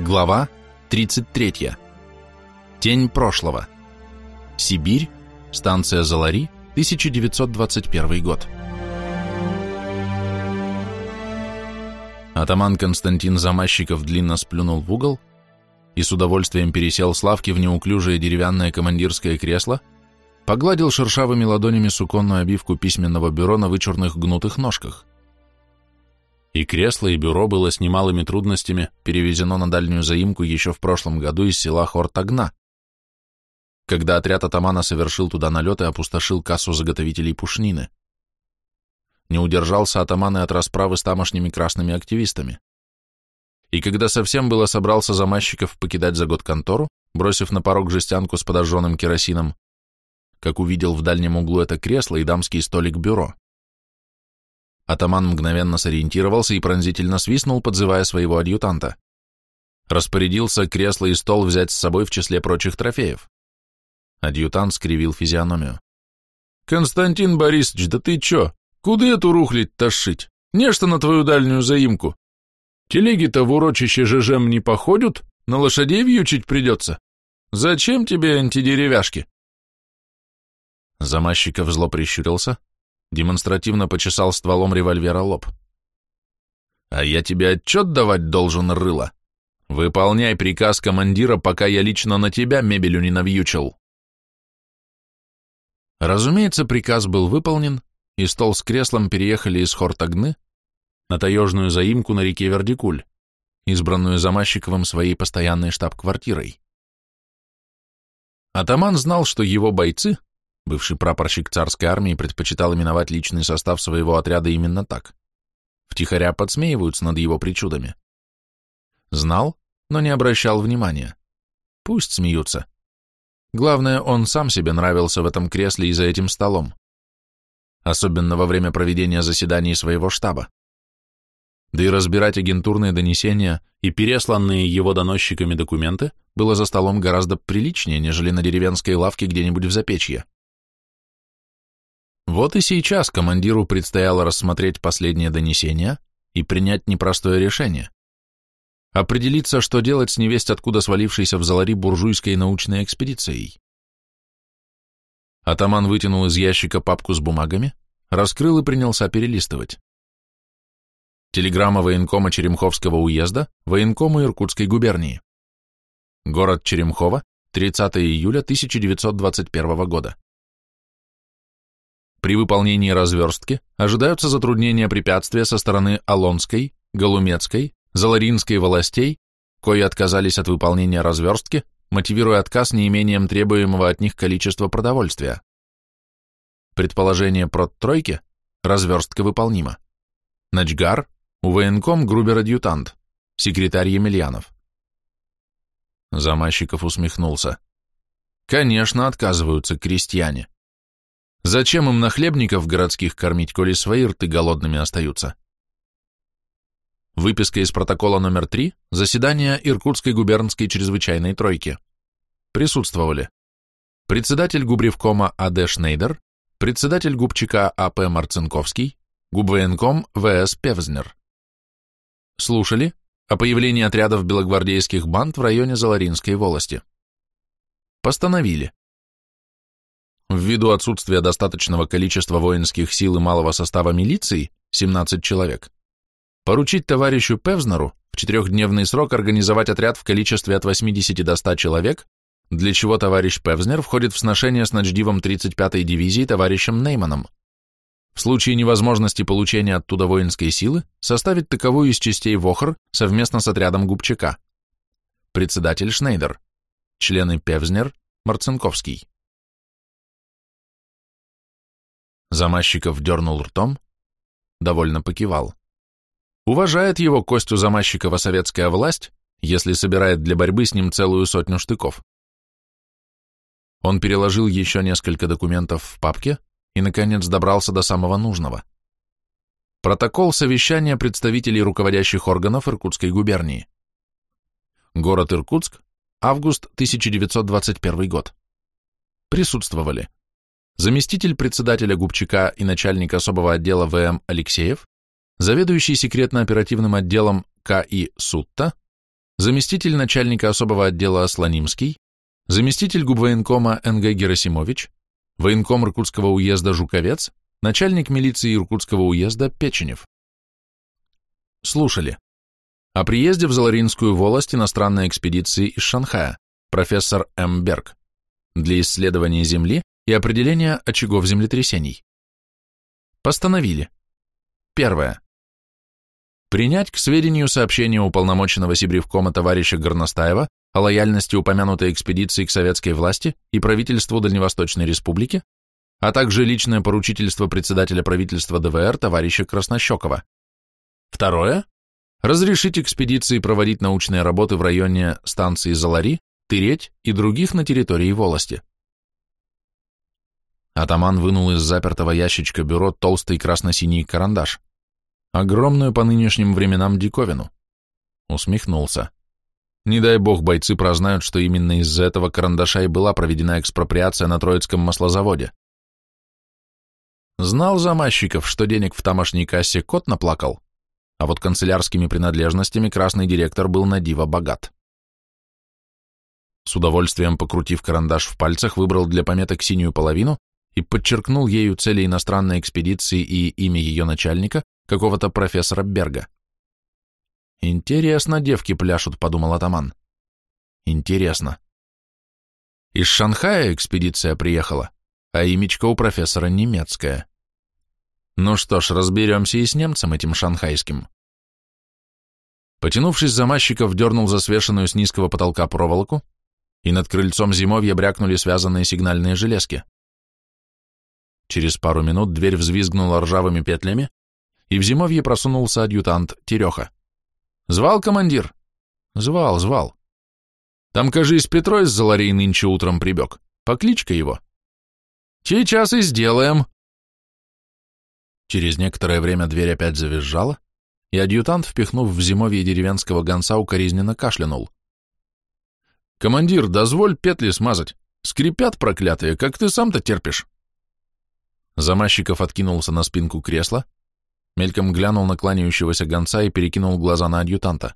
Глава 33. Тень прошлого. Сибирь. Станция Залари. 1921 год. Атаман Константин Замащиков длинно сплюнул в угол и с удовольствием пересел с лавки в неуклюжее деревянное командирское кресло, погладил шершавыми ладонями суконную обивку письменного бюро на вычурных гнутых ножках. И кресло, и бюро было с немалыми трудностями перевезено на дальнюю заимку еще в прошлом году из села Хортагна, когда отряд атамана совершил туда налет и опустошил кассу заготовителей пушнины. Не удержался атаман и от расправы с тамошними красными активистами. И когда совсем было собрался замащиков покидать за год контору, бросив на порог жестянку с подожженным керосином, как увидел в дальнем углу это кресло и дамский столик бюро. Атаман мгновенно сориентировался и пронзительно свистнул, подзывая своего адъютанта. Распорядился кресло и стол взять с собой в числе прочих трофеев. Адъютант скривил физиономию. «Константин Борисович, да ты чё? Куда эту рухлить тащить? Нечто на твою дальнюю заимку. Телеги-то в урочище ЖЖМ не походят, на лошадей вьючить придется. Зачем тебе антидеревяшки?» Замащиков зло прищурился, демонстративно почесал стволом револьвера лоб. «А я тебе отчет давать должен, рыло. Выполняй приказ командира, пока я лично на тебя мебелю не навьючил». Разумеется, приказ был выполнен, и стол с креслом переехали из Хортагны на таежную заимку на реке Вердикуль, избранную Замащиковым своей постоянной штаб-квартирой. Атаман знал, что его бойцы, Бывший прапорщик царской армии предпочитал именовать личный состав своего отряда именно так. Втихаря подсмеиваются над его причудами. Знал, но не обращал внимания. Пусть смеются. Главное, он сам себе нравился в этом кресле и за этим столом. Особенно во время проведения заседаний своего штаба. Да и разбирать агентурные донесения и пересланные его доносчиками документы было за столом гораздо приличнее, нежели на деревенской лавке где-нибудь в Запечье. Вот и сейчас командиру предстояло рассмотреть последнее донесение и принять непростое решение. Определиться, что делать с невесть откуда свалившейся в Залари буржуйской научной экспедицией. Атаман вытянул из ящика папку с бумагами, раскрыл и принялся перелистывать. Телеграмма военкома Черемховского уезда, военкому Иркутской губернии. Город Черемхово, 30 июля 1921 года. При выполнении разверстки ожидаются затруднения препятствия со стороны Алонской, Голумецкой, Заларинской властей, кои отказались от выполнения разверстки, мотивируя отказ неимением требуемого от них количества продовольствия. Предположение прот тройки – разверстка выполнима. Начгар, УВНКом Грубер-адъютант, секретарь Емельянов. Замащиков усмехнулся. Конечно, отказываются крестьяне. Зачем им нахлебников городских кормить, коли свои рты голодными остаются? Выписка из протокола номер 3 заседания Иркутской губернской чрезвычайной тройки. Присутствовали председатель Губревкома А.Д. Шнейдер, председатель Губчика А.П. Марцинковский, губвоенком В.С. Певзнер. Слушали о появлении отрядов белогвардейских банд в районе Заларинской волости. Постановили Ввиду отсутствия достаточного количества воинских сил и малого состава милиции, 17 человек, поручить товарищу Певзнеру в четырехдневный срок организовать отряд в количестве от 80 до 100 человек, для чего товарищ Певзнер входит в сношение с начдивом 35-й дивизии товарищем Нейманом. В случае невозможности получения оттуда воинской силы составить таковую из частей ВОХР совместно с отрядом Губчака. Председатель Шнейдер. Члены Певзнер, Марцинковский. Замащиков дернул ртом, довольно покивал. Уважает его Костю Замащикова советская власть, если собирает для борьбы с ним целую сотню штыков. Он переложил еще несколько документов в папке и, наконец, добрался до самого нужного. Протокол совещания представителей руководящих органов Иркутской губернии. Город Иркутск, август 1921 год. Присутствовали заместитель председателя Губчака и начальник особого отдела ВМ Алексеев, заведующий секретно-оперативным отделом К.И. Сутта, заместитель начальника особого отдела Слонимский, заместитель губвоенкома Н.Г. Герасимович, военком Иркутского уезда Жуковец, начальник милиции Иркутского уезда Печенев. Слушали. О приезде в Заларинскую волость иностранной экспедиции из Шанхая, профессор М. Берг, для исследования Земли и определения очагов землетрясений. Постановили. Первое. Принять к сведению сообщение уполномоченного Сибревкома товарища Горностаева о лояльности упомянутой экспедиции к советской власти и правительству Дальневосточной Республики, а также личное поручительство председателя правительства ДВР товарища Краснощекова. Второе. Разрешить экспедиции проводить научные работы в районе станции Залари, Тыреть и других на территории волости. Атаман вынул из запертого ящичка бюро толстый красно-синий карандаш огромную по нынешним временам диковину. Усмехнулся. Не дай бог бойцы прознают, что именно из-за этого карандаша и была проведена экспроприация на Троицком маслозаводе. Знал Замащиков, что денег в тамошней кассе кот наплакал, а вот канцелярскими принадлежностями красный директор был на диво богат. С удовольствием покрутив карандаш в пальцах, выбрал для пометок синюю половину и подчеркнул ею цели иностранной экспедиции и имя ее начальника, какого-то профессора Берга. «Интересно девки пляшут», — подумал атаман. «Интересно». Из Шанхая экспедиция приехала, а имечко у профессора немецкое. Ну что ж, разберемся и с немцем этим шанхайским. Потянувшись за мащиков, дернул за свешенную с низкого потолка проволоку, и над крыльцом зимовья брякнули связанные сигнальные железки. Через пару минут дверь взвизгнула ржавыми петлями, и в зимовье просунулся адъютант Тереха. «Звал командир?» «Звал, звал. Там, кажись, Петро из Заларей нынче утром прибег. Покличка его». «Сейчас и сделаем». Через некоторое время дверь опять завизжала, и адъютант, впихнув в зимовье деревенского гонца, укоризненно кашлянул. «Командир, дозволь петли смазать. Скрипят проклятые, как ты сам-то терпишь». Замащиков откинулся на спинку кресла, мельком глянул на кланяющегося гонца и перекинул глаза на адъютанта.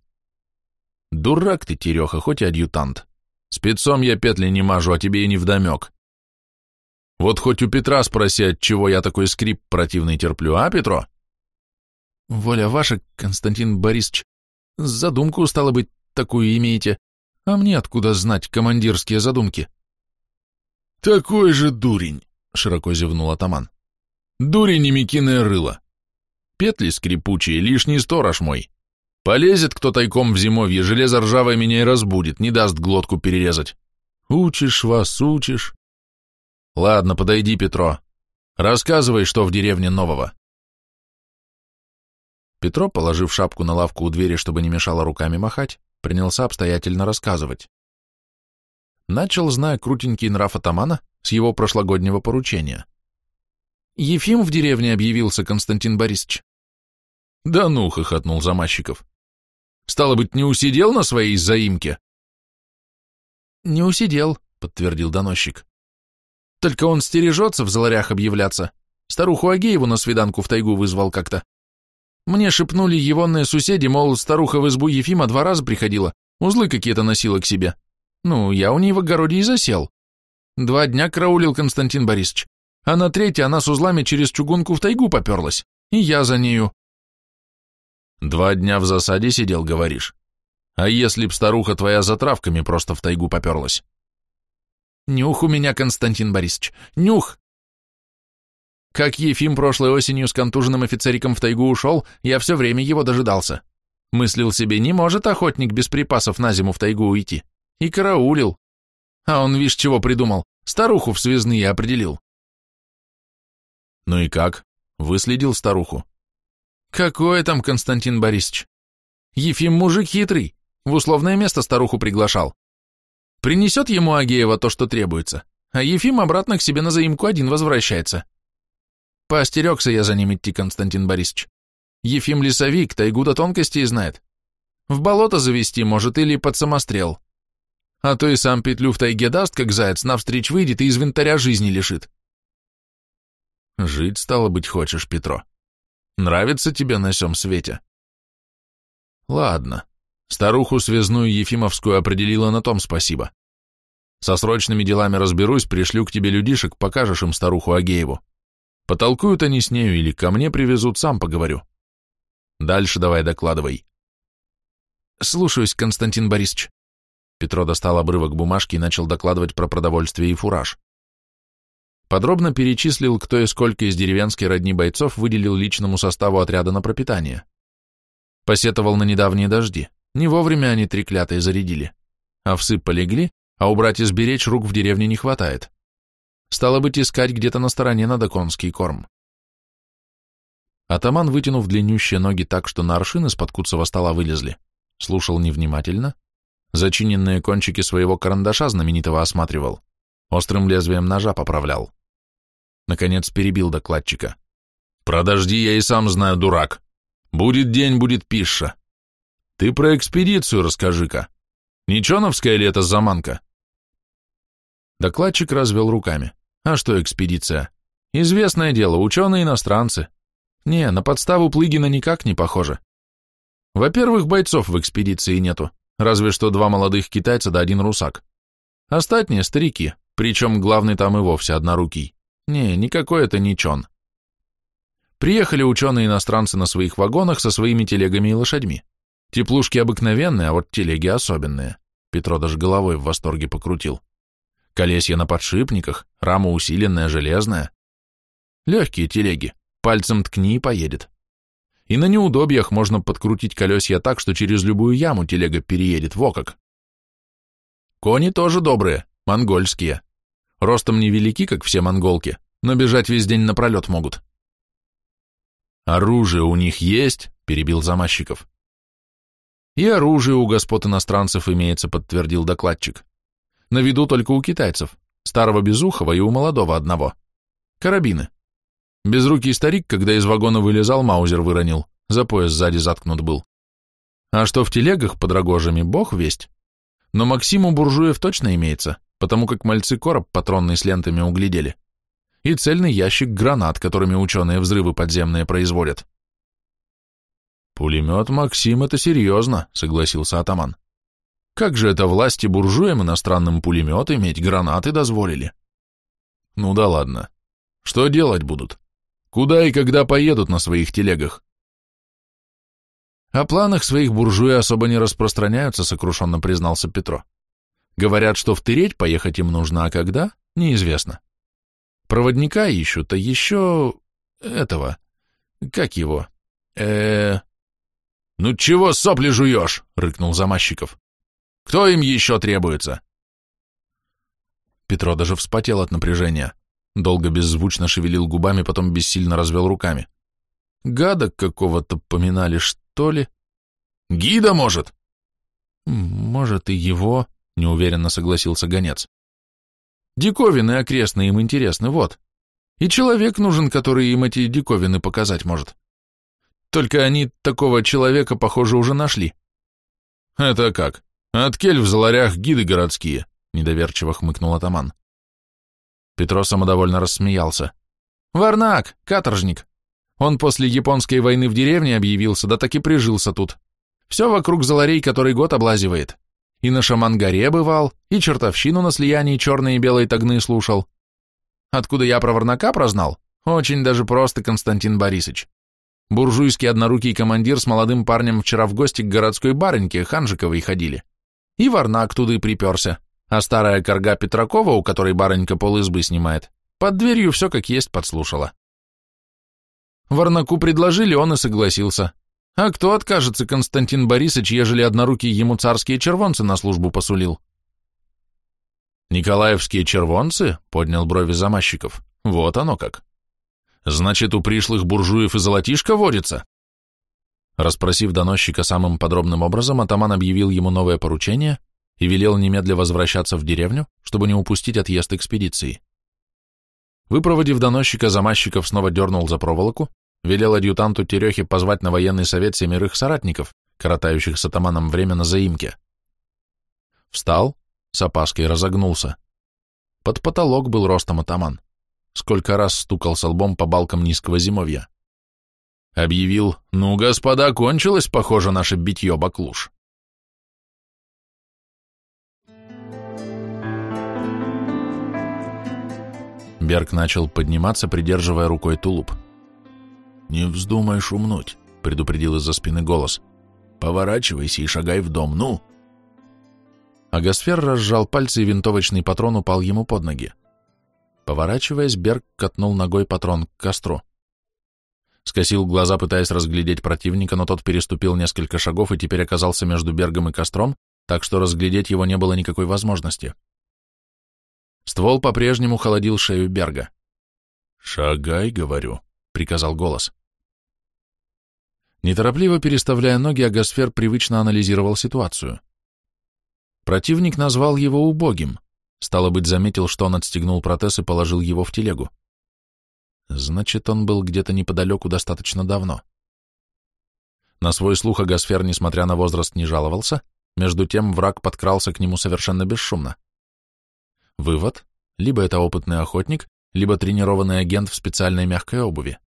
«Дурак ты, Тереха, хоть и адъютант. Спецом я петли не мажу, а тебе и не вдомек. Вот хоть у Петра спроси, от чего я такой скрип противный терплю, а, Петро?» «Воля ваша, Константин Борисович, задумку, стало быть, такую имеете, а мне откуда знать командирские задумки?» «Такой же дурень!» — широко зевнул атаман. «Дурень и мекиное рыло! Петли скрипучие, лишний сторож мой. Полезет кто тайком в зимовье, железо ржавое меня и разбудит, не даст глотку перерезать. Учишь вас, учишь. Ладно, подойди, Петро. Рассказывай, что в деревне нового. Петро, положив шапку на лавку у двери, чтобы не мешало руками махать, принялся обстоятельно рассказывать. Начал, зная крутенький нрав атамана, с его прошлогоднего поручения. Ефим в деревне объявился, Константин Борисович. Да ну, хохотнул Замащиков. Стало быть, не усидел на своей заимке? Не усидел, подтвердил доносчик. Только он стережется в заларях объявляться. Старуху Агееву на свиданку в тайгу вызвал как-то. Мне шепнули егонные соседи, мол, старуха в избу Ефима два раза приходила, узлы какие-то носила к себе. Ну, я у ней в огороде и засел. Два дня караулил Константин Борисович а на третьей она с узлами через чугунку в тайгу поперлась, и я за нею. Два дня в засаде сидел, говоришь? А если б старуха твоя за травками просто в тайгу поперлась? Нюх у меня, Константин Борисович, нюх! Как Ефим прошлой осенью с контуженным офицериком в тайгу ушел, я все время его дожидался. Мыслил себе, не может охотник без припасов на зиму в тайгу уйти. И караулил. А он, вишь, чего придумал, старуху в связные определил. Ну и как? Выследил старуху. Какое там, Константин Борисович? Ефим мужик хитрый, в условное место старуху приглашал. Принесет ему Агеева то, что требуется, а Ефим обратно к себе на заимку один возвращается. Поостерегся я за ним идти, Константин Борисович. Ефим лесовик, тайгу до тонкостей знает. В болото завести может или под самострел. А то и сам петлю в тайге даст, как заяц, навстречу выйдет и из винтаря жизни лишит. Жить, стало быть, хочешь, Петро. Нравится тебе на всем свете? Ладно, Старуху связную Ефимовскую определила на том спасибо. Со срочными делами разберусь, пришлю к тебе людишек, покажешь им старуху Агееву. Потолкуют они с нею или ко мне привезут, сам поговорю. Дальше давай докладывай. Слушаюсь, Константин Борисович. Петро достал обрывок бумажки и начал докладывать про продовольствие и фураж. Подробно перечислил, кто и сколько из деревенской родни бойцов выделил личному составу отряда на пропитание. Посетовал на недавние дожди. Не вовремя они треклятые зарядили. Овсы полегли, а убрать и сберечь рук в деревне не хватает. Стало быть, искать где-то на стороне надо конский корм. Атаман, вытянув длиннющие ноги так, что на аршин из-под куцого стола вылезли, слушал невнимательно, зачиненные кончики своего карандаша знаменитого осматривал, острым лезвием ножа поправлял. Наконец перебил докладчика. «Продожди, я и сам знаю, дурак. Будет день, будет пища. Ты про экспедицию расскажи-ка. Ничоновская ли это заманка?» Докладчик развел руками. «А что экспедиция? Известное дело, ученые-иностранцы. Не, на подставу Плыгина никак не похоже. Во-первых, бойцов в экспедиции нету, разве что два молодых китайца да один русак. Остатние — старики, причем главный там и вовсе однорукий. Не, никакой это не чон. Приехали ученые-иностранцы на своих вагонах со своими телегами и лошадьми. Теплушки обыкновенные, а вот телеги особенные. Петро даже головой в восторге покрутил. Колесья на подшипниках, рама усиленная, железная. Легкие телеги, пальцем ткни и поедет. И на неудобьях можно подкрутить колесья так, что через любую яму телега переедет, во как. Кони тоже добрые, монгольские. Ростом невелики, как все монголки, но бежать весь день напролет могут. «Оружие у них есть?» — перебил Замащиков. «И оружие у господ иностранцев имеется», — подтвердил докладчик. «На виду только у китайцев, старого Безухова и у молодого одного. Карабины. Безрукий старик, когда из вагона вылезал, маузер выронил, за пояс сзади заткнут был. А что в телегах под рогожами, бог весть. Но Максиму буржуев точно имеется, потому как мальцы короб патронный с лентами углядели. И цельный ящик гранат, которыми ученые взрывы подземные производят. «Пулемет, Максим, это серьезно», — согласился атаман. «Как же это власти буржуям иностранным пулемет иметь, гранаты дозволили?» «Ну да ладно. Что делать будут? Куда и когда поедут на своих телегах?» «О планах своих буржуи особо не распространяются», — сокрушенно признался Петро. «Говорят, что в Тыреть поехать им нужно, а когда — неизвестно. Проводника ищут, а еще... этого... как его? э «Ну чего сопли жуешь?» — рыкнул Замащиков. «Кто им еще требуется?» Петро даже вспотел от напряжения. Долго беззвучно шевелил губами, потом бессильно развел руками. Гада какого-то поминали, что ли? Гида, может? Может, и его, неуверенно согласился гонец. Диковины окрестные им интересны, вот. И человек нужен, который им эти диковины показать может. Только они такого человека, похоже, уже нашли. Это как? От кель в заларях гиды городские, недоверчиво хмыкнул атаман. Петро самодовольно рассмеялся. Варнак, каторжник. Он после японской войны в деревне объявился, да так и прижился тут. Все вокруг заларей который год облазивает. И на Шаман-горе бывал, и чертовщину на слиянии черной и белой тагны слушал. Откуда я про Варнака прознал? Очень даже просто, Константин Борисович. Буржуйский однорукий командир с молодым парнем вчера в гости к городской барыньке Ханжиковой ходили. И Варнак туда и приперся, а старая корга Петракова, у которой барынька пол избы снимает, под дверью все как есть подслушала. Варнаку предложили, он и согласился. А кто откажется, Константин Борисович, ежели однорукий ему царские червонцы на службу посулил? Николаевские червонцы? Поднял брови замащиков. Вот оно как. Значит, у пришлых буржуев и золотишко водится? Распросив доносчика самым подробным образом, атаман объявил ему новое поручение и велел немедля возвращаться в деревню, чтобы не упустить отъезд экспедиции. Выпроводив доносчика, замащиков снова дернул за проволоку, велел адъютанту Терехе позвать на военный совет семерых соратников, коротающих с атаманом время на заимке. Встал, с опаской разогнулся. Под потолок был ростом атаман сколько раз стукал со лбом по балкам низкого зимовья. Объявил, ну, господа, кончилось, похоже, наше битье баклуш. Берг начал подниматься, придерживая рукой тулуп. «Не вздумай шумнуть», — предупредил из-за спины голос. «Поворачивайся и шагай в дом, ну!» Агасфер разжал пальцы, и винтовочный патрон упал ему под ноги. Поворачиваясь, Берг катнул ногой патрон к костру. Скосил глаза, пытаясь разглядеть противника, но тот переступил несколько шагов и теперь оказался между Бергом и костром, так что разглядеть его не было никакой возможности. Ствол по-прежнему холодил шею Берга. «Шагай, — говорю», — приказал голос. Неторопливо переставляя ноги, Агасфер привычно анализировал ситуацию. Противник назвал его убогим, стало быть, заметил, что он отстегнул протез и положил его в телегу. Значит, он был где-то неподалеку достаточно давно. На свой слух Агасфер, несмотря на возраст, не жаловался, между тем враг подкрался к нему совершенно бесшумно. Вывод – либо это опытный охотник, либо тренированный агент в специальной мягкой обуви.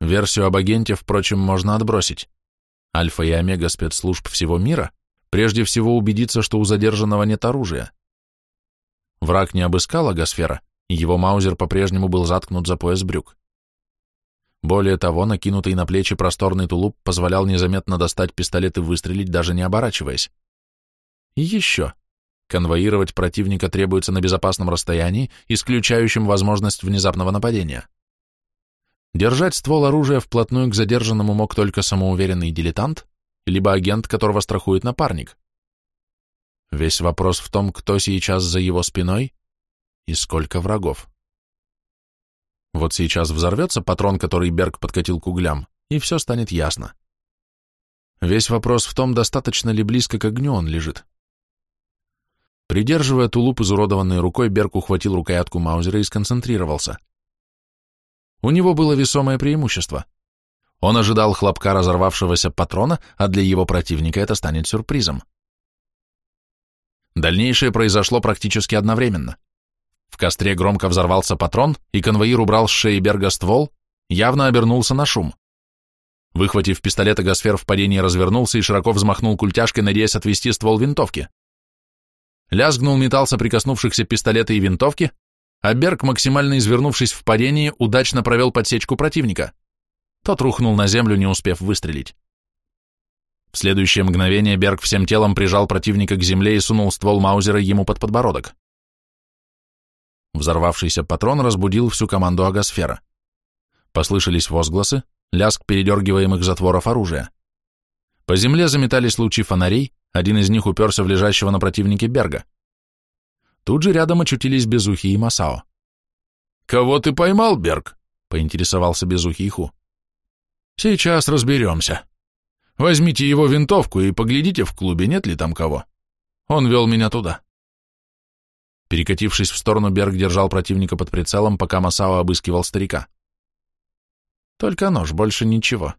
Версию об агенте, впрочем, можно отбросить. Альфа и омега спецслужб всего мира прежде всего убедиться, что у задержанного нет оружия. Враг не обыскал агосфера, и его маузер по-прежнему был заткнут за пояс брюк. Более того, накинутый на плечи просторный тулуп позволял незаметно достать пистолет и выстрелить, даже не оборачиваясь. И еще. Конвоировать противника требуется на безопасном расстоянии, исключающем возможность внезапного нападения. Держать ствол оружия вплотную к задержанному мог только самоуверенный дилетант, либо агент, которого страхует напарник. Весь вопрос в том, кто сейчас за его спиной и сколько врагов. Вот сейчас взорвется патрон, который Берг подкатил к углям, и все станет ясно. Весь вопрос в том, достаточно ли близко к огню он лежит. Придерживая тулуп изуродованной рукой, Берг ухватил рукоятку Маузера и сконцентрировался. У него было весомое преимущество. Он ожидал хлопка разорвавшегося патрона, а для его противника это станет сюрпризом. Дальнейшее произошло практически одновременно. В костре громко взорвался патрон, и конвоир убрал с шеи Берга ствол, явно обернулся на шум. Выхватив пистолет, Агасфер в падении развернулся и широко взмахнул культяшкой, надеясь отвести ствол винтовки. Лязгнул металл соприкоснувшихся пистолета и винтовки, а Берг, максимально извернувшись в падении, удачно провел подсечку противника. Тот рухнул на землю, не успев выстрелить. В следующее мгновение Берг всем телом прижал противника к земле и сунул ствол Маузера ему под подбородок. Взорвавшийся патрон разбудил всю команду Агосфера. Послышались возгласы, лязг передергиваемых затворов оружия. По земле заметались лучи фонарей, один из них уперся в лежащего на противнике Берга. Тут же рядом очутились Безухий и Масао. «Кого ты поймал, Берг?» — поинтересовался Безухий Ху. «Сейчас разберемся. Возьмите его винтовку и поглядите в клубе, нет ли там кого. Он вел меня туда». Перекатившись в сторону, Берг держал противника под прицелом, пока Масао обыскивал старика. «Только нож, больше ничего».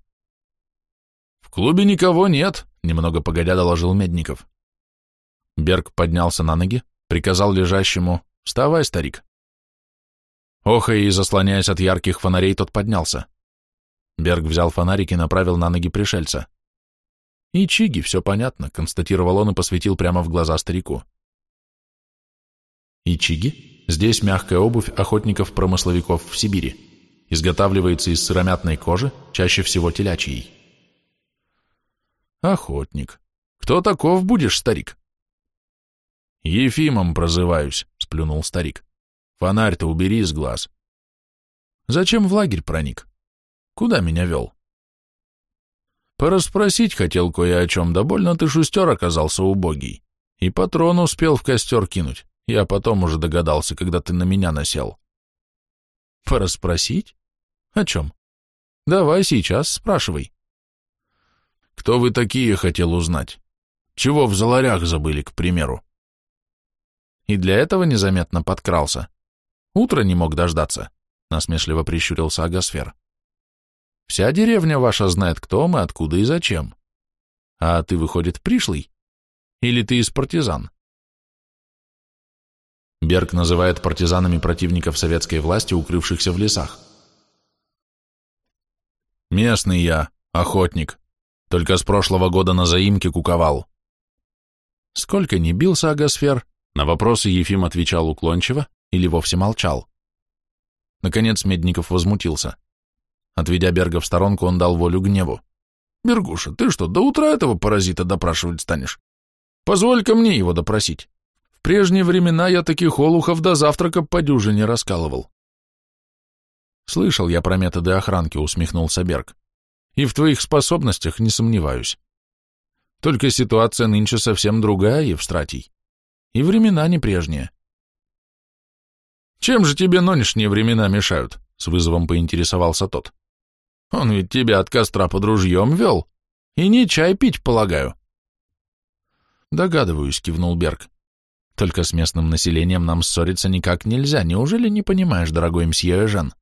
«В клубе никого нет», — немного погодя доложил Медников. Берг поднялся на ноги, приказал лежащему «Вставай, старик». Охая и заслоняясь от ярких фонарей, тот поднялся. Берг взял фонарик и направил на ноги пришельца. «И Чиги, все понятно», — констатировал он и посветил прямо в глаза старику. Ичиги – здесь мягкая обувь охотников-промысловиков в Сибири. Изготавливается из сыромятной кожи, чаще всего телячьей. Охотник. Кто таков будешь, старик? Ефимом прозываюсь, сплюнул старик. Фонарь-то убери из глаз. Зачем в лагерь проник? Куда меня вел? Пораспросить хотел кое о чем, да больно ты шустер оказался убогий. И патрон успел в костер кинуть. Я потом уже догадался, когда ты на меня насел. Пораспросить? О чем? Давай сейчас спрашивай. Кто вы такие, хотел узнать? Чего в заларях забыли, к примеру? И для этого незаметно подкрался. Утро не мог дождаться, насмешливо прищурился Агасфер. Вся деревня ваша знает, кто мы, откуда и зачем. А ты, выходит, пришлый? Или ты из партизан? Берг называет партизанами противников советской власти, укрывшихся в лесах. Местный я, охотник, только с прошлого года на заимке куковал. Сколько ни бился Агосфер, на вопросы Ефим отвечал уклончиво, или вовсе молчал. Наконец Медников возмутился. Отведя Берга в сторонку, он дал волю гневу. «Бергуша, ты что, до утра этого паразита допрашивать станешь? Позволь-ка мне его допросить. В прежние времена я таких олухов до завтрака по дюжине раскалывал». «Слышал я про методы охранки», — усмехнулся Берг. «И в твоих способностях не сомневаюсь. Только ситуация нынче совсем другая, Евстратий. И времена не прежние». «Чем же тебе нынешние времена мешают?» — с вызовом поинтересовался тот. Он ведь тебя от костра под ружьем вел. И не чай пить, полагаю. Догадываюсь, кивнул Берг. Только с местным населением нам ссориться никак нельзя. Неужели не понимаешь, дорогой мсье Эжен?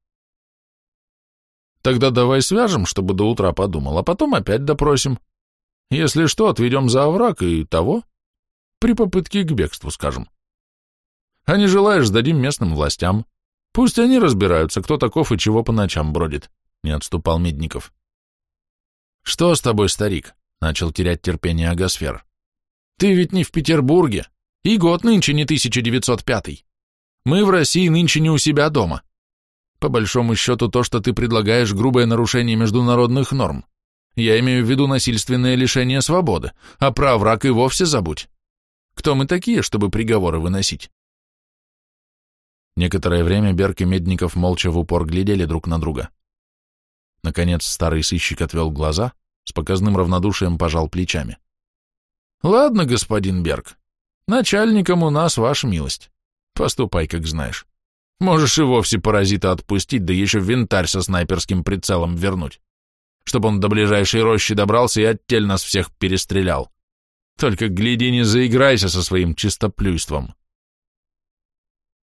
Тогда давай свяжем, чтобы до утра подумал, а потом опять допросим. Если что, отведем за овраг и того. При попытке к бегству, скажем. А не желаешь, сдадим местным властям. Пусть они разбираются, кто таков и чего по ночам бродит не отступал Медников. «Что с тобой, старик?» — начал терять терпение Агасфер. «Ты ведь не в Петербурге, и год нынче не 1905. Мы в России нынче не у себя дома. По большому счету, то, что ты предлагаешь, грубое нарушение международных норм. Я имею в виду насильственное лишение свободы, а про враг и вовсе забудь. Кто мы такие, чтобы приговоры выносить?» Некоторое время Берг и Медников молча в упор глядели друг на друга. Наконец старый сыщик отвел глаза, с показным равнодушием пожал плечами. «Ладно, господин Берг, начальником у нас ваша милость. Поступай, как знаешь. Можешь и вовсе паразита отпустить, да еще винтарь со снайперским прицелом вернуть, чтобы он до ближайшей рощи добрался и оттель нас всех перестрелял. Только гляди, не заиграйся со своим чистоплюйством».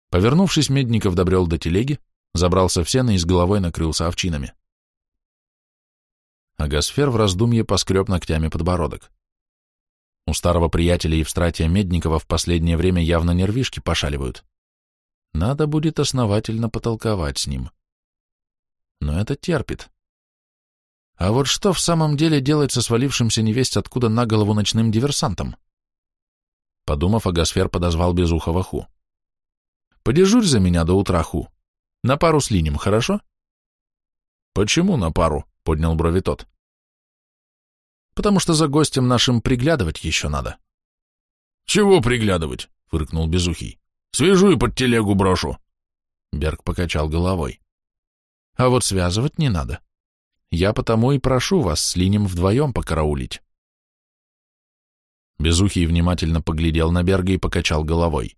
Повернувшись, Медников добрел до телеги, забрался в сено и с головой накрылся овчинами а Гасфер в раздумье поскреб ногтями подбородок. У старого приятеля Евстратия Медникова в последнее время явно нервишки пошаливают. Надо будет основательно потолковать с ним. Но это терпит. А вот что в самом деле делать со свалившимся невесть откуда на голову ночным диверсантом? Подумав, Агасфер подозвал Безухова Ху. «Подежурь за меня до утра, Ху. На пару с Линем, хорошо?» «Почему на пару?» — поднял брови тот потому что за гостем нашим приглядывать еще надо. «Чего приглядывать?» — фыркнул Безухий. «Свяжу и под телегу брошу». Берг покачал головой. «А вот связывать не надо. Я потому и прошу вас с Линем вдвоем покараулить». Безухий внимательно поглядел на Берга и покачал головой.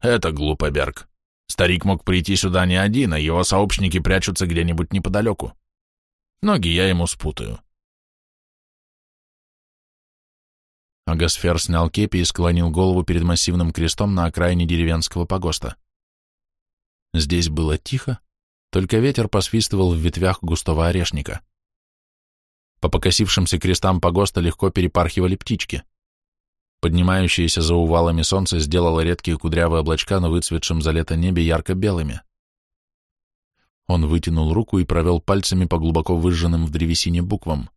«Это глупо, Берг. Старик мог прийти сюда не один, а его сообщники прячутся где-нибудь неподалеку. Ноги я ему спутаю. Агасфер снял кепи и склонил голову перед массивным крестом на окраине деревенского погоста. Здесь было тихо, только ветер посвистывал в ветвях густого орешника. По покосившимся крестам погоста легко перепархивали птички. Поднимающееся за увалами солнце сделало редкие кудрявые облачка на выцветшем за лето небе ярко-белыми. Он вытянул руку и провел пальцами по глубоко выжженным в древесине буквам.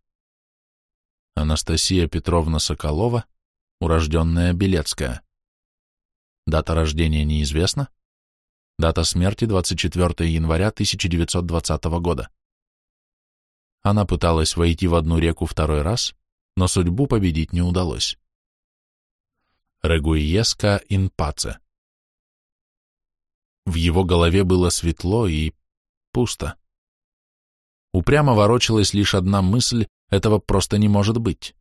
Анастасия Петровна Соколова, урожденная Белецкая. Дата рождения неизвестна. Дата смерти 24 января 1920 года. Она пыталась войти в одну реку второй раз, но судьбу победить не удалось. Регуиеска ин паце. В его голове было светло и пусто. Упрямо ворочалась лишь одна мысль, этого просто не может быть.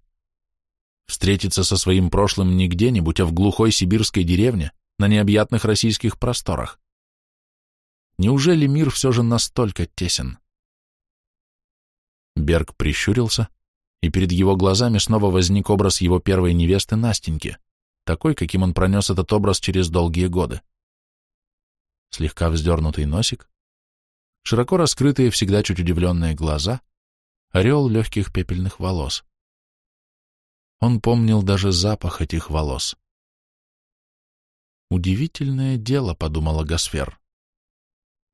Встретиться со своим прошлым не где-нибудь, а в глухой сибирской деревне, на необъятных российских просторах. Неужели мир все же настолько тесен? Берг прищурился, и перед его глазами снова возник образ его первой невесты Настеньки, такой, каким он пронес этот образ через долгие годы. Слегка вздернутый носик, широко раскрытые, всегда чуть удивленные глаза — орел легких пепельных волос. Он помнил даже запах этих волос. «Удивительное дело», — подумала Гасфер.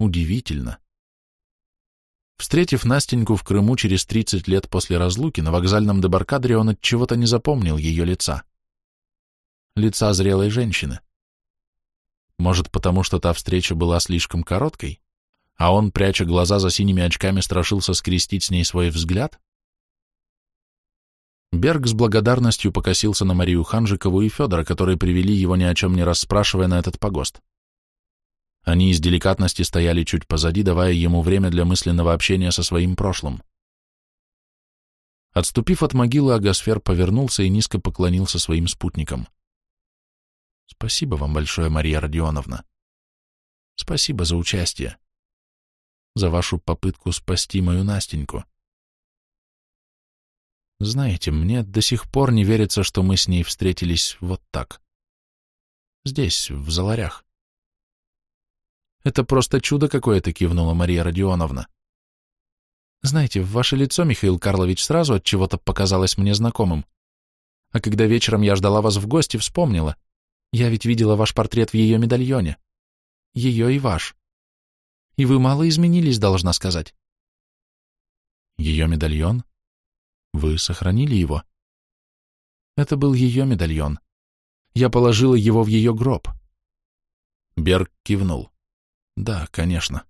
«Удивительно». Встретив Настеньку в Крыму через 30 лет после разлуки, на вокзальном дебаркадре он от чего-то не запомнил ее лица. Лица зрелой женщины. Может, потому что та встреча была слишком короткой, а он, пряча глаза за синими очками, страшился скрестить с ней свой взгляд? Берг с благодарностью покосился на Марию Ханжикову и Федора, которые привели его ни о чем не расспрашивая на этот погост. Они из деликатности стояли чуть позади, давая ему время для мысленного общения со своим прошлым. Отступив от могилы, Агасфер повернулся и низко поклонился своим спутникам. «Спасибо вам большое, Мария Родионовна. Спасибо за участие, за вашу попытку спасти мою Настеньку. Знаете, мне до сих пор не верится, что мы с ней встретились вот так. Здесь, в Заларях. Это просто чудо какое-то, кивнула Мария Родионовна. Знаете, ваше лицо, Михаил Карлович, сразу от чего-то показалось мне знакомым. А когда вечером я ждала вас в гости, вспомнила. Я ведь видела ваш портрет в ее медальоне. Ее и ваш. И вы мало изменились, должна сказать. Ее медальон? Вы сохранили его? Это был ее медальон. Я положила его в ее гроб. Берг кивнул. Да, конечно.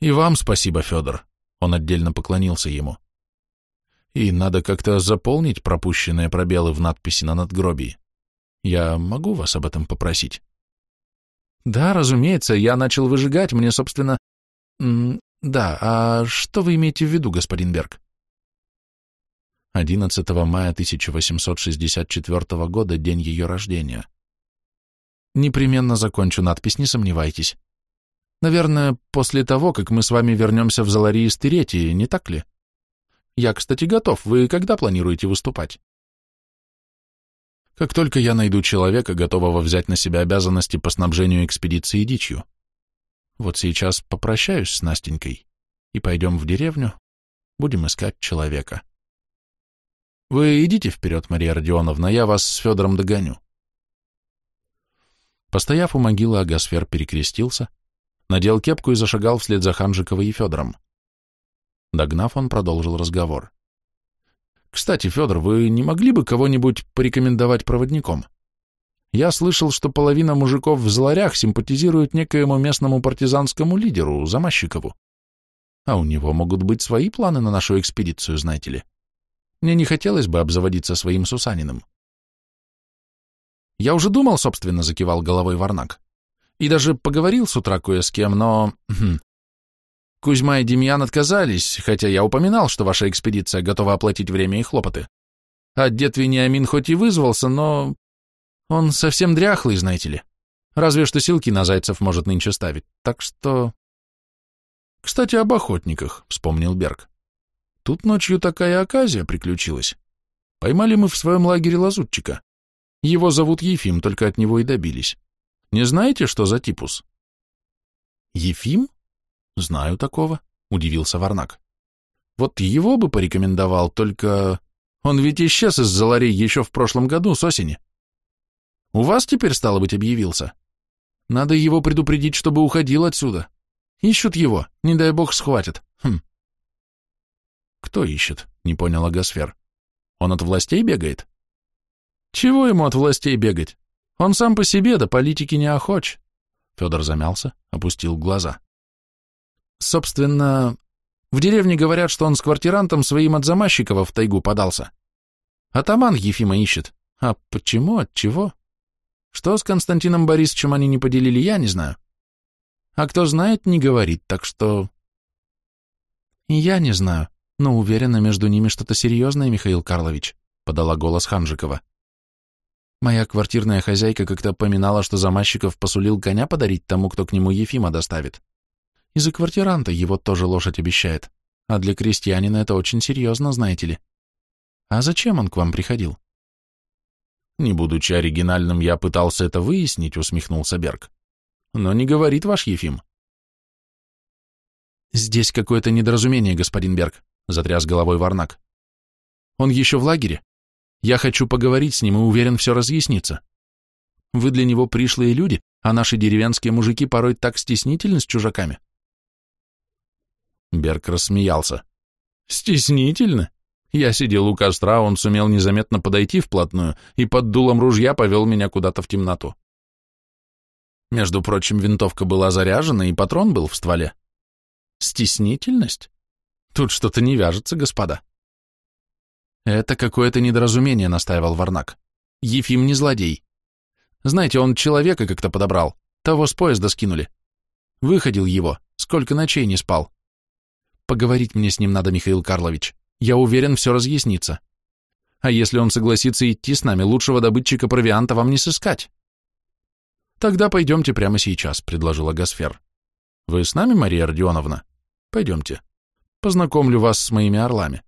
И вам спасибо, Федор. Он отдельно поклонился ему. И надо как-то заполнить пропущенные пробелы в надписи на надгробии. Я могу вас об этом попросить? Да, разумеется, я начал выжигать, мне, собственно... Да, а что вы имеете в виду, господин Берг? 11 мая 1864 года, день ее рождения. Непременно закончу надпись, не сомневайтесь. Наверное, после того, как мы с вами вернемся в Заларии с Теретии, не так ли? Я, кстати, готов. Вы когда планируете выступать? Как только я найду человека, готового взять на себя обязанности по снабжению экспедиции дичью. Вот сейчас попрощаюсь с Настенькой и пойдем в деревню, будем искать человека. Вы идите вперед, Мария Родионовна, я вас с Федором догоню. Постояв у могилы, Агасфер перекрестился, надел кепку и зашагал вслед за Ханжиковой и Федором. Догнав, он продолжил разговор. «Кстати, Федор, вы не могли бы кого-нибудь порекомендовать проводником? Я слышал, что половина мужиков в Зларях симпатизирует некоему местному партизанскому лидеру, Замащикову. А у него могут быть свои планы на нашу экспедицию, знаете ли. Мне не хотелось бы обзаводиться своим Сусаниным. Я уже думал, собственно, закивал головой Варнак. И даже поговорил с утра кое с кем, но... Кузьма и Демьян отказались, хотя я упоминал, что ваша экспедиция готова оплатить время и хлопоты. А дед Вениамин хоть и вызвался, но... Он совсем дряхлый, знаете ли. Разве что силки на зайцев может нынче ставить. Так что... Кстати, об охотниках, вспомнил Берг. Тут ночью такая оказия приключилась. Поймали мы в своем лагере лазутчика. Его зовут Ефим, только от него и добились. Не знаете, что за типус? Ефим? Знаю такого, удивился Варнак. Вот его бы порекомендовал, только... Он ведь исчез из Заларей еще в прошлом году, с осени. У вас теперь, стало быть, объявился. Надо его предупредить, чтобы уходил отсюда. Ищут его, не дай бог схватят. Хм. Кто ищет? Не понял Агасфер. Он от властей бегает? Чего ему от властей бегать? Он сам по себе, да политики не охоч. Федор замялся, опустил глаза. Собственно, в деревне говорят, что он с квартирантом своим от Замащикова в тайгу подался. Атаман Ефима ищет. А почему, от чего? Что с Константином Борисовичем они не поделили, я не знаю. А кто знает, не говорит, так что... Я не знаю, но уверена, между ними что-то серьезное, Михаил Карлович, подала голос Ханжикова. Моя квартирная хозяйка как-то поминала, что Замащиков посулил коня подарить тому, кто к нему Ефима доставит. И за квартиранта его тоже лошадь обещает. А для крестьянина это очень серьезно, знаете ли. А зачем он к вам приходил? Не будучи оригинальным, я пытался это выяснить, усмехнулся Берг. Но не говорит ваш Ефим. Здесь какое-то недоразумение, господин Берг, затряс головой Варнак. Он еще в лагере? Я хочу поговорить с ним и уверен, все разъяснится. Вы для него пришлые люди, а наши деревенские мужики порой так стеснительны с чужаками. Берг рассмеялся. «Стеснительно? Я сидел у костра, он сумел незаметно подойти вплотную и под дулом ружья повел меня куда-то в темноту. Между прочим, винтовка была заряжена, и патрон был в стволе. Стеснительность? Тут что-то не вяжется, господа. Это какое-то недоразумение, настаивал Варнак. Ефим не злодей. Знаете, он человека как-то подобрал. Того с поезда скинули. Выходил его, сколько ночей не спал. Поговорить мне с ним надо, Михаил Карлович. Я уверен, все разъяснится. А если он согласится идти с нами, лучшего добытчика провианта вам не сыскать. Тогда пойдемте прямо сейчас, предложила Гасфер. Вы с нами, Мария Родионовна? Пойдемте. Познакомлю вас с моими орлами.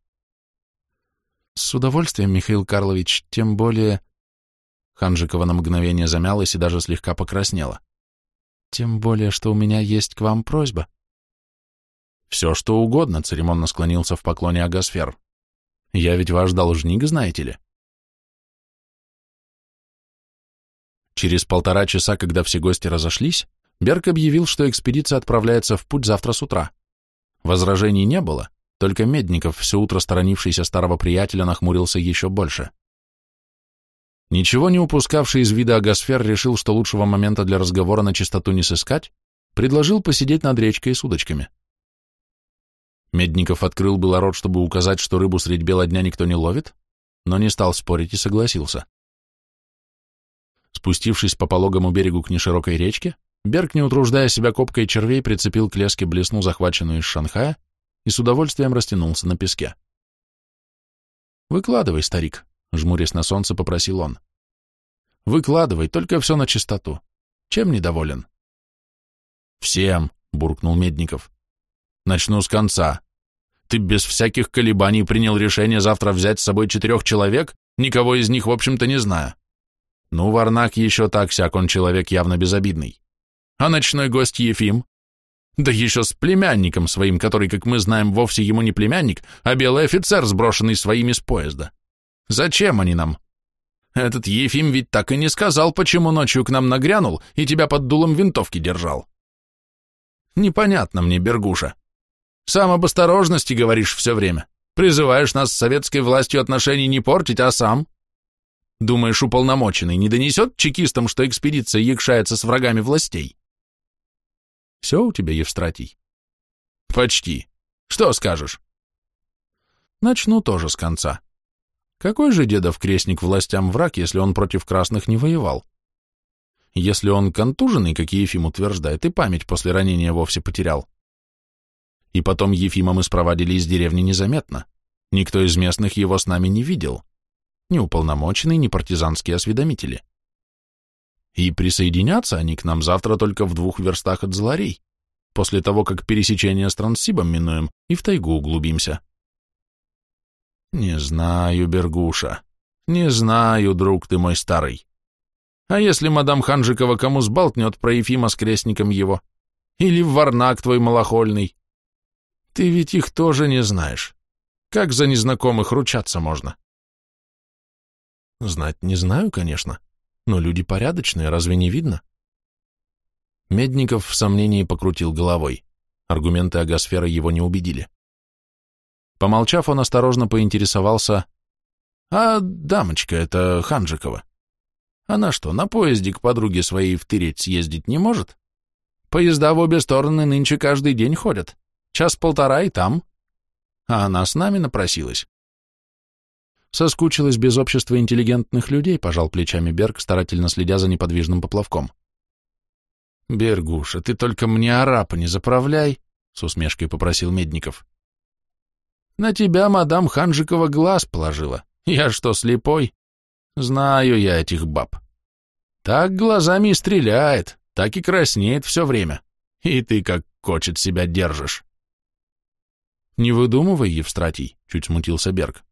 С удовольствием, Михаил Карлович, тем более... Ханжикова на мгновение замялась и даже слегка покраснела. Тем более, что у меня есть к вам просьба. Все, что угодно, церемонно склонился в поклоне Агасфер. Я ведь ваш должник, знаете ли. Через полтора часа, когда все гости разошлись, Берг объявил, что экспедиция отправляется в путь завтра с утра. Возражений не было, только Медников, все утро сторонившийся старого приятеля, нахмурился еще больше. Ничего не упускавший из вида Агасфер решил, что лучшего момента для разговора на чистоту не сыскать, предложил посидеть над речкой с удочками. Медников открыл было рот, чтобы указать, что рыбу средь бела дня никто не ловит, но не стал спорить и согласился. Спустившись по пологому берегу к неширокой речке, Берг, не утруждая себя копкой червей, прицепил к леске блесну, захваченную из Шанхая, и с удовольствием растянулся на песке. «Выкладывай, старик», — жмурясь на солнце, попросил он. «Выкладывай, только все на чистоту. Чем недоволен?» «Всем», — буркнул Медников. «Начну с конца. Ты без всяких колебаний принял решение завтра взять с собой четырех человек, никого из них, в общем-то, не зная. Ну, Варнак еще так-сяк, он человек явно безобидный. А ночной гость Ефим? Да еще с племянником своим, который, как мы знаем, вовсе ему не племянник, а белый офицер, сброшенный своими с поезда. Зачем они нам? Этот Ефим ведь так и не сказал, почему ночью к нам нагрянул и тебя под дулом винтовки держал. Непонятно мне, Бергуша. Сам об осторожности говоришь все время. Призываешь нас с советской властью отношений не портить, а сам? Думаешь, уполномоченный не донесет чекистам, что экспедиция якшается с врагами властей? Все у тебя, Евстратий? Почти. Что скажешь? Начну тоже с конца. Какой же дедов крестник властям враг, если он против красных не воевал? Если он контуженный, как Ефим утверждает, и память после ранения вовсе потерял. И потом Ефима мы спровадили из деревни незаметно. Никто из местных его с нами не видел. Ни уполномоченные, ни партизанские осведомители. И присоединятся они к нам завтра только в двух верстах от Зларей, после того, как пересечение с Транссибом минуем и в тайгу углубимся. Не знаю, Бергуша, не знаю, друг ты мой старый. А если мадам Ханжикова кому сболтнет про Ефима с крестником его? Или Варнак твой малохольный? Ты ведь их тоже не знаешь. Как за незнакомых ручаться можно? Знать не знаю, конечно. Но люди порядочные, разве не видно? Медников в сомнении покрутил головой. Аргументы Агасфера его не убедили. Помолчав, он осторожно поинтересовался, «А дамочка это Ханжикова? Она что, на поезде к подруге своей в Тыреть съездить не может? Поезда в обе стороны нынче каждый день ходят. Час-полтора и там. А она с нами напросилась. Соскучилась без общества интеллигентных людей, пожал плечами Берг, старательно следя за неподвижным поплавком. «Бергуша, ты только мне арапа не заправляй», — с усмешкой попросил Медников. «На тебя мадам Ханжикова глаз положила. Я что, слепой? Знаю я этих баб. Так глазами и стреляет, так и краснеет все время. И ты как кочет себя держишь». «Не выдумывай, Евстратий», — чуть смутился Берг.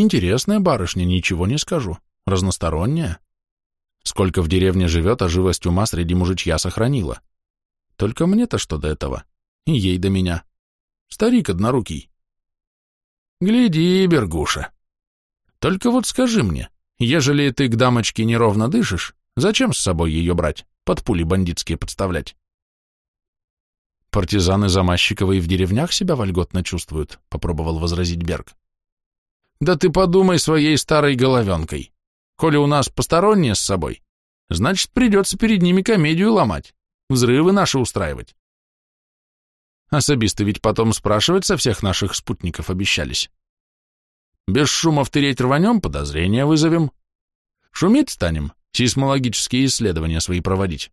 Интересная барышня, ничего не скажу. Разносторонняя. Сколько в деревне живет, а живость ума среди мужичья сохранила. Только мне-то что до этого? И ей до меня. Старик однорукий. Гляди, Бергуша. Только вот скажи мне, ежели ты к дамочке неровно дышишь, зачем с собой ее брать, под пули бандитские подставлять? Партизаны Замащиковой в деревнях себя вольготно чувствуют, попробовал возразить Берг. Да ты подумай своей старой головенкой. Коли у нас посторонние с собой, Значит, придется перед ними комедию ломать, взрывы наши устраивать. Особисты ведь потом спрашивать со всех наших спутников обещались. Без шума втереть рванем, подозрения вызовем. Шуметь станем, сейсмологические исследования свои проводить.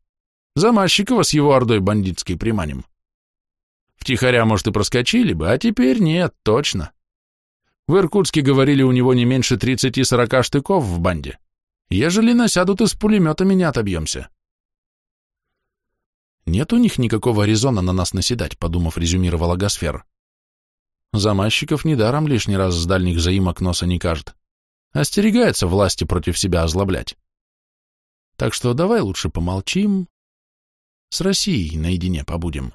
Замащикова с его ордой бандитской приманим. Втихаря, может, и проскочили бы, а теперь нет, точно. В Иркутске говорили, у него не меньше 30-40 штыков в банде. Ежели насядут, и с пулеметами не отобьемся. Нет у них никакого резона на нас наседать, подумав, резюмировал Агасфер. Замащиков недаром лишний раз с дальних заимок носа не кажет. Остерегается власти против себя озлоблять. Так что давай лучше помолчим, с Россией наедине побудем.